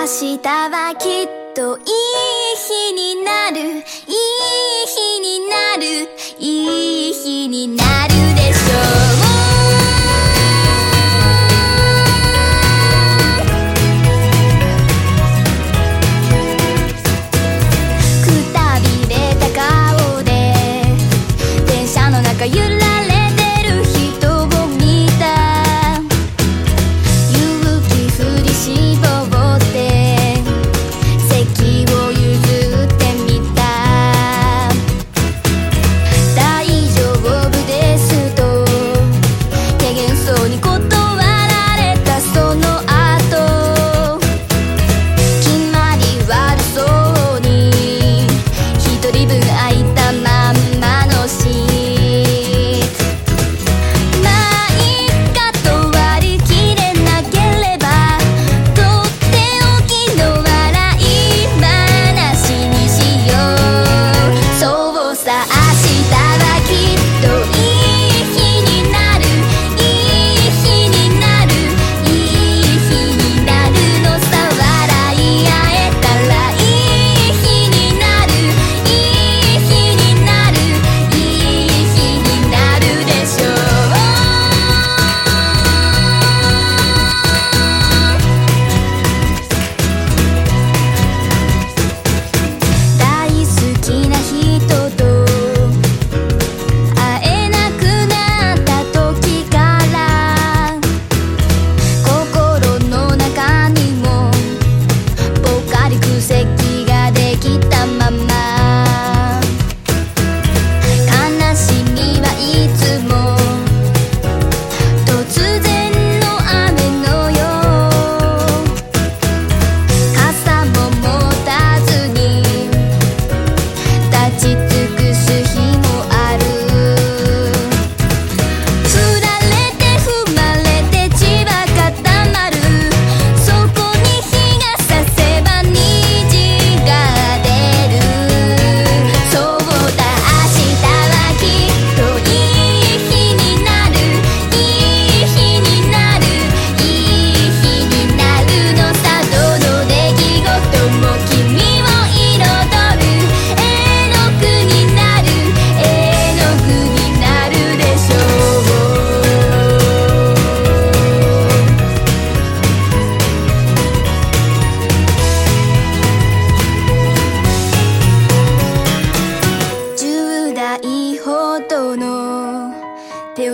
明日はきっといい日になる。いい日になる。いい日になる。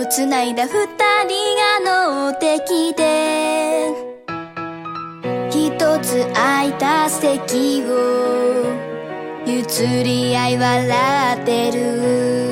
つないだ二人が乗ってきて一つ空いた席を譲り合い笑ってる。